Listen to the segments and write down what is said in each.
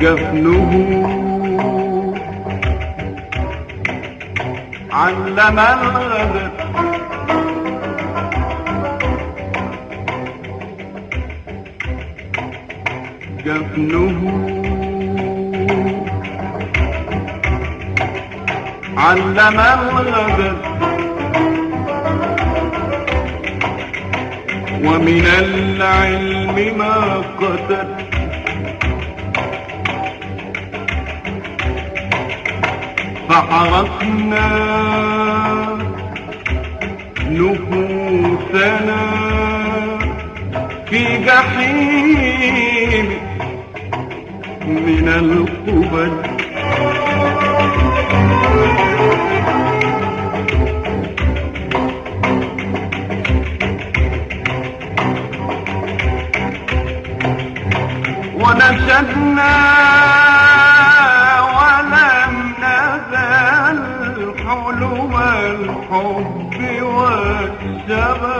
جفنه. علم الغدر جفنه. علم الغدر ومن العلم ما قتل. فحرقنا نفوسنا في جحيم من القبل. ونشدنا حلم الحب والشباب.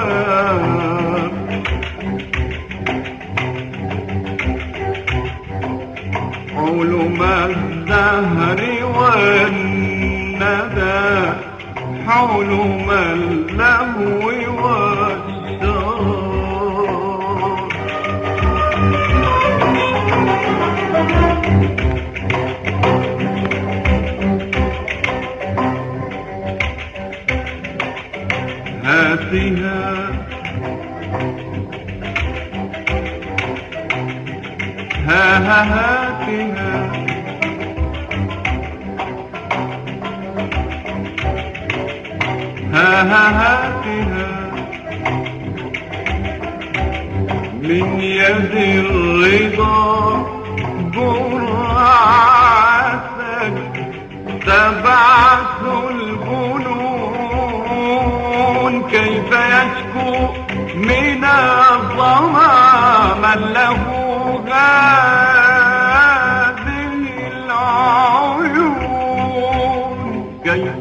الزهر والندى حلم اللهو هاتها ها ها هاتها ها ها هاتها من يد الرضا جرعتك كيف يشكو من الظما من له هذه العيون؟ كيف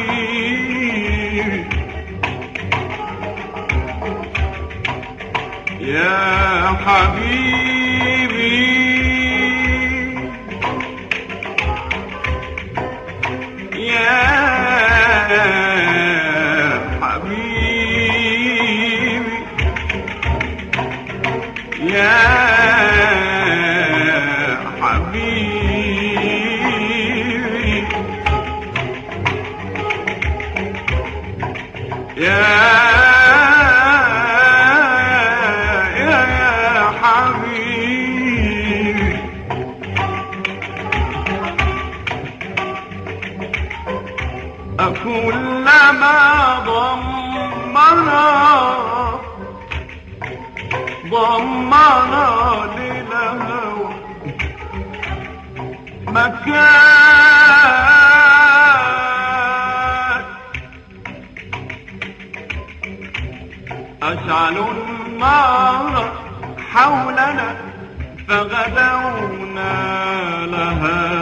يا حبيبي. أكلما ضمنا. ضمنا للهوى. مكان. أشعلوا النار حولنا فغدونا لها.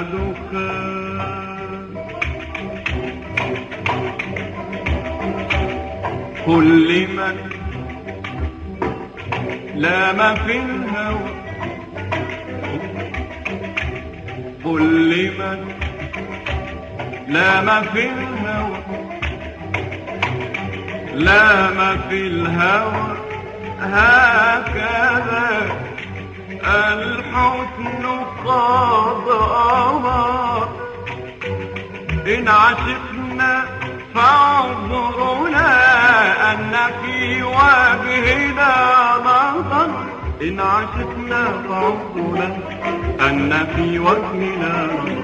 كل من لام في الهوى. قل لمن لام في الهوى. لام في الهوى. هكذا الحسن أمر إن عشقنا فاعذرنا إن عشقنا فاعذرنا أن في نظر